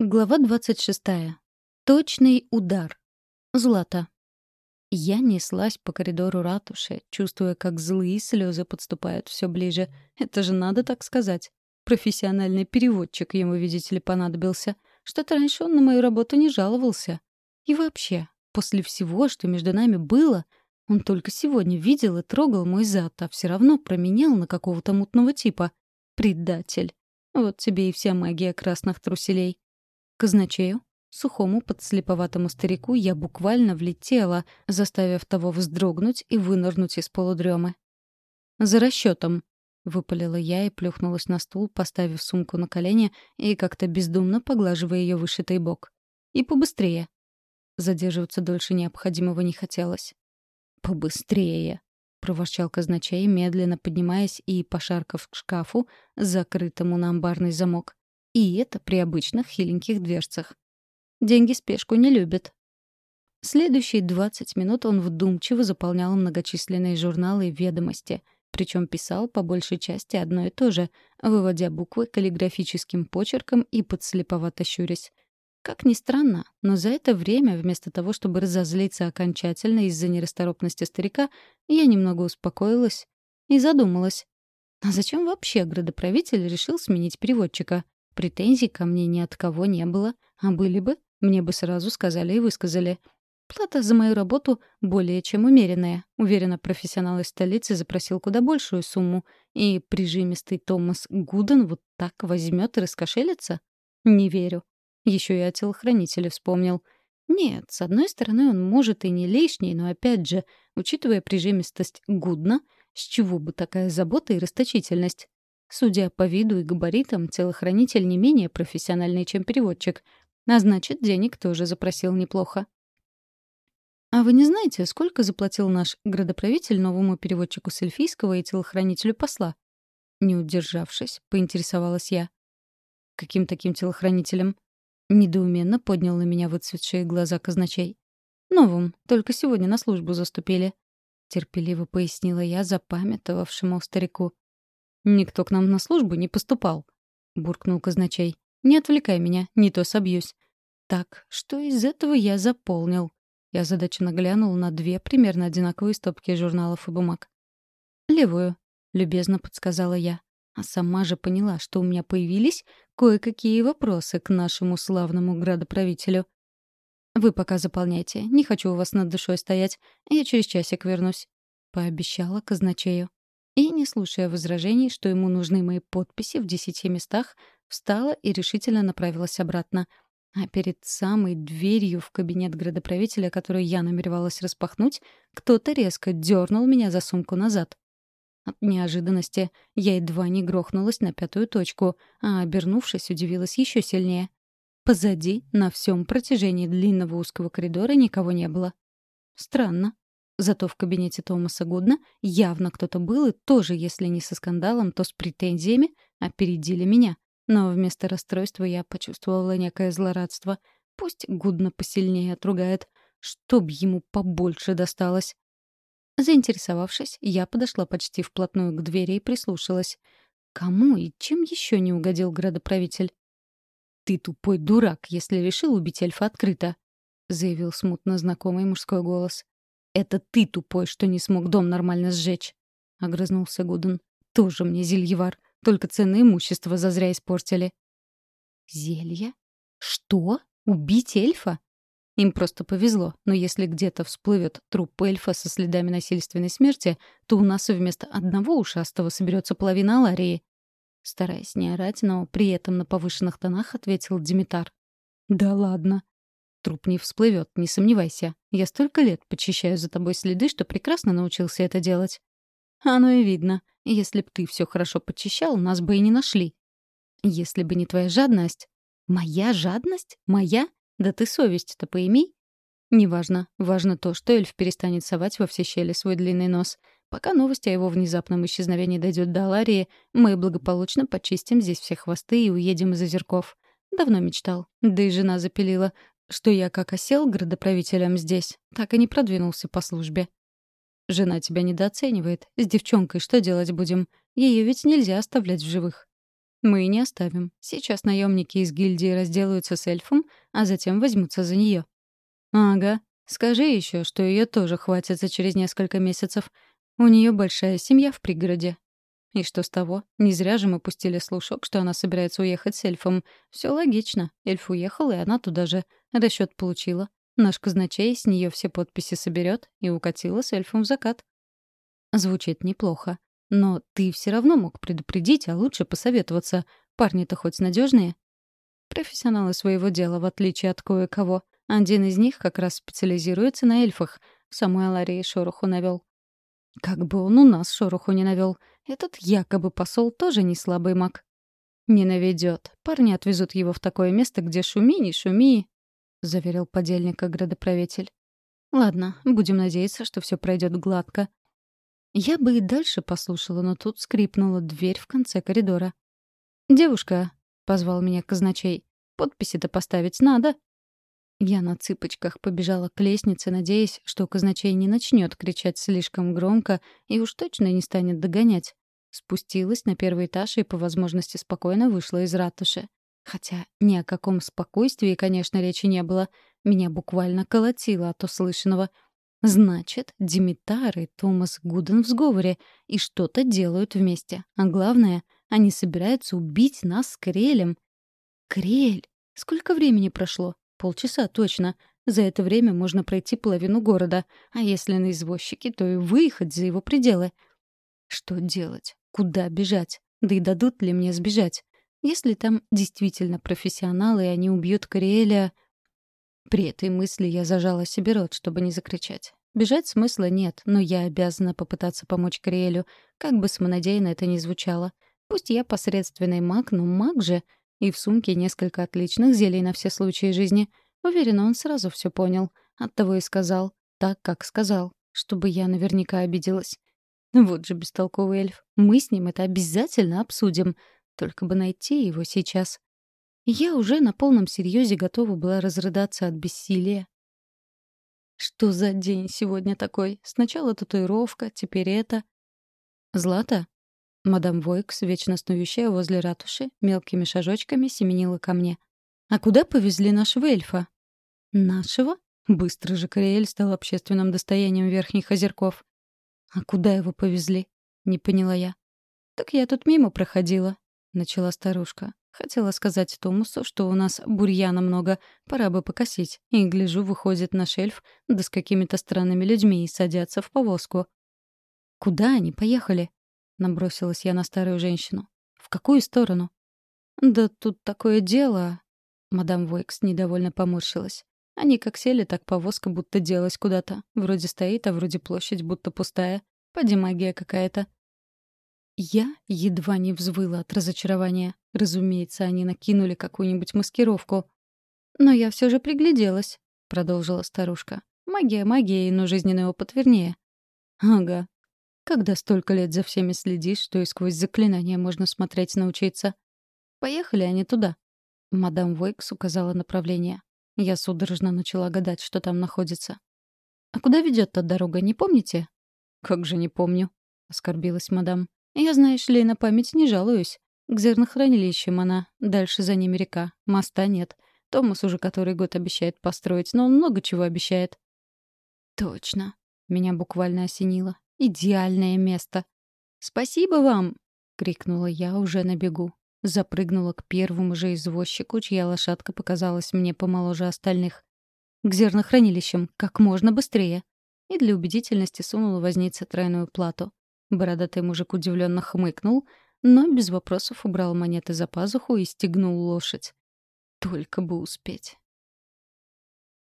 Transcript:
Глава 26. Точный удар. Злата. Я неслась по коридору ратуши, чувствуя, как злые слезы подступают все ближе. Это же надо так сказать. Профессиональный переводчик ему, видите ли, понадобился. Что-то раньше он на мою работу не жаловался. И вообще, после всего, что между нами было, он только сегодня видел и трогал мой зад, а все равно променял на какого-то мутного типа. Предатель. Вот тебе и вся магия красных труселей. Казначею, сухому подслеповатому старику, я буквально влетела, заставив того вздрогнуть и вынырнуть из полудремы. «За расчетом, выпалила я и плюхнулась на стул, поставив сумку на колени и как-то бездумно поглаживая ее вышитый бок. «И побыстрее». Задерживаться дольше необходимого не хотелось. «Побыстрее», — проворчал казначей, медленно поднимаясь и пошаркав к шкафу, закрытому на амбарный замок. И это при обычных хиленьких дверцах. Деньги спешку не любят. Следующие 20 минут он вдумчиво заполнял многочисленные журналы и ведомости, причем писал по большей части одно и то же, выводя буквы каллиграфическим почерком и подслеповато щурясь. Как ни странно, но за это время, вместо того, чтобы разозлиться окончательно из-за нерасторопности старика, я немного успокоилась и задумалась. А зачем вообще градоправитель решил сменить переводчика? Претензий ко мне ни от кого не было, а были бы, мне бы сразу сказали и высказали. Плата за мою работу более чем умеренная. Уверена, профессионал из столицы запросил куда большую сумму. И прижимистый Томас Гуден вот так возьмет и раскошелится? Не верю. Еще и о телохранителе вспомнил. Нет, с одной стороны, он может и не лишний, но опять же, учитывая прижимистость Гудна, с чего бы такая забота и расточительность? Судя по виду и габаритам, телохранитель не менее профессиональный, чем переводчик. А значит, денег тоже запросил неплохо. «А вы не знаете, сколько заплатил наш градоправитель новому переводчику с эльфийского и телохранителю посла?» Не удержавшись, поинтересовалась я. «Каким таким телохранителем?» Недоуменно поднял на меня выцветшие глаза казначей. «Новым, только сегодня на службу заступили», — терпеливо пояснила я запамятовавшему старику. «Никто к нам на службу не поступал», — буркнул казначей. «Не отвлекай меня, не то собьюсь». «Так, что из этого я заполнил?» Я задачно глянул на две примерно одинаковые стопки журналов и бумаг. «Левую», — любезно подсказала я. А сама же поняла, что у меня появились кое-какие вопросы к нашему славному градоправителю. «Вы пока заполняйте. Не хочу у вас над душой стоять. Я через часик вернусь», — пообещала казначею и, не слушая возражений, что ему нужны мои подписи в десяти местах, встала и решительно направилась обратно. А перед самой дверью в кабинет градоправителя, которую я намеревалась распахнуть, кто-то резко дернул меня за сумку назад. От неожиданности я едва не грохнулась на пятую точку, а, обернувшись, удивилась еще сильнее. Позади, на всем протяжении длинного узкого коридора, никого не было. Странно. Зато в кабинете Томаса Гудна явно кто-то был, и тоже, если не со скандалом, то с претензиями, опередили меня. Но вместо расстройства я почувствовала некое злорадство. Пусть Гудна посильнее отругает, чтоб ему побольше досталось. Заинтересовавшись, я подошла почти вплотную к двери и прислушалась. Кому и чем еще не угодил градоправитель? «Ты тупой дурак, если решил убить эльфа открыто», — заявил смутно знакомый мужской голос. «Это ты тупой, что не смог дом нормально сжечь», — огрызнулся Гуден. «Тоже мне зельевар, только ценное имущество зазря испортили». «Зелье? Что? Убить эльфа?» Им просто повезло, но если где-то всплывет труп эльфа со следами насильственной смерти, то у нас вместо одного ушастого соберется половина Аларии. Стараясь не орать, но при этом на повышенных тонах ответил Димитар. «Да ладно. Труп не всплывет, не сомневайся. Я столько лет почищаю за тобой следы, что прекрасно научился это делать. Оно и видно. Если б ты все хорошо почищал, нас бы и не нашли. Если бы не твоя жадность... Моя жадность? Моя? Да ты совесть-то поимей. Неважно. Важно то, что эльф перестанет совать во все щели свой длинный нос. Пока новость о его внезапном исчезновении дойдет до Аларии, мы благополучно почистим здесь все хвосты и уедем из озерков. Давно мечтал. Да и жена запилила что я как осел градоправителем здесь, так и не продвинулся по службе. Жена тебя недооценивает. С девчонкой что делать будем? Ее ведь нельзя оставлять в живых. Мы и не оставим. Сейчас наемники из гильдии разделаются с эльфом, а затем возьмутся за нее. Ага. Скажи еще, что ее тоже хватится через несколько месяцев. У нее большая семья в пригороде. И что с того? Не зря же мы пустили слушок, что она собирается уехать с эльфом. Все логично. Эльф уехал, и она туда же. Расчет получила. Наш казначей с нее все подписи соберет и укатила с эльфом в закат. Звучит неплохо. Но ты все равно мог предупредить, а лучше посоветоваться. Парни-то хоть надежные. Профессионалы своего дела, в отличие от кое-кого. Один из них как раз специализируется на эльфах. Самой Аларии шороху навел. Как бы он у нас шороху не навел. Этот якобы посол тоже не слабый маг. Не наведет. Парни отвезут его в такое место, где шуми, не шуми, — заверил подельника градоправитель. Ладно, будем надеяться, что все пройдет гладко. Я бы и дальше послушала, но тут скрипнула дверь в конце коридора. «Девушка», — позвал меня казначей, — «подписи-то поставить надо». Я на цыпочках побежала к лестнице, надеясь, что казначей не начнет кричать слишком громко и уж точно не станет догонять. Спустилась на первый этаж и по возможности спокойно вышла из ратуши. Хотя ни о каком спокойствии, конечно, речи не было. Меня буквально колотило от услышанного. Значит, Димитар и Томас Гуден в сговоре и что-то делают вместе. А главное, они собираются убить нас с Криэлем. Криэль! Сколько времени прошло? Полчаса точно. За это время можно пройти половину города, а если на извозчике, то и выехать за его пределы. Что делать? Куда бежать? Да и дадут ли мне сбежать? Если там действительно профессионалы, и они убьют Кориэля... При этой мысли я зажала себе рот, чтобы не закричать. Бежать смысла нет, но я обязана попытаться помочь Кориэлю, как бы самонадеянно это ни звучало. Пусть я посредственный маг, но маг же — и в сумке несколько отличных зелий на все случаи жизни. Уверена, он сразу все понял. Оттого и сказал так, как сказал, чтобы я наверняка обиделась. Вот же бестолковый эльф. Мы с ним это обязательно обсудим. Только бы найти его сейчас. Я уже на полном серьезе готова была разрыдаться от бессилия. Что за день сегодня такой? Сначала татуировка, теперь это. Злата? Мадам Войкс, вечно снующая возле ратуши, мелкими шажочками семенила ко мне. «А куда повезли нашего эльфа?» «Нашего?» Быстро же Кориэль стал общественным достоянием верхних озерков. «А куда его повезли?» — не поняла я. «Так я тут мимо проходила», — начала старушка. Хотела сказать Томусу, что у нас бурьяна много, пора бы покосить. И, гляжу, выходит наш эльф, да с какими-то странными людьми и садятся в повозку. «Куда они поехали?» — набросилась я на старую женщину. «В какую сторону?» «Да тут такое дело...» Мадам Войкс недовольно поморщилась. Они как сели, так повозка будто делась куда-то. Вроде стоит, а вроде площадь будто пустая. Поди магия какая-то. Я едва не взвыла от разочарования. Разумеется, они накинули какую-нибудь маскировку. «Но я все же пригляделась», — продолжила старушка. «Магия магией, но жизненный опыт вернее». «Ага, когда столько лет за всеми следишь, что и сквозь заклинания можно смотреть научиться. Поехали они туда. Мадам Войкс указала направление. Я судорожно начала гадать, что там находится. «А куда ведет та дорога, не помните?» «Как же не помню», — оскорбилась мадам. «Я, знаешь ли, на память не жалуюсь. К зернохранилищам она, дальше за ними река. Моста нет. Томас уже который год обещает построить, но он много чего обещает». «Точно», — меня буквально осенило. Идеальное место. «Спасибо вам!» — крикнула я уже на бегу. Запрыгнула к первому же извозчику, чья лошадка показалась мне помоложе остальных. К зернохранилищам, как можно быстрее. И для убедительности сунула вознице тройную плату. Бородатый мужик удивленно хмыкнул, но без вопросов убрал монеты за пазуху и стегнул лошадь. Только бы успеть.